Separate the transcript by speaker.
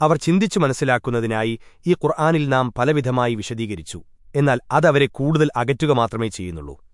Speaker 1: അവർ ചിന്തിച്ചു മനസ്സിലാക്കുന്നതിനായി ഈ ഖുർആാനിൽ നാം പലവിധമായി വിശദീകരിച്ചു. എന്നാൽ അതവരെ കൂടുതൽ അകറ്റുക മാത്രമേ ചെയ്യുന്നുള്ളൂ.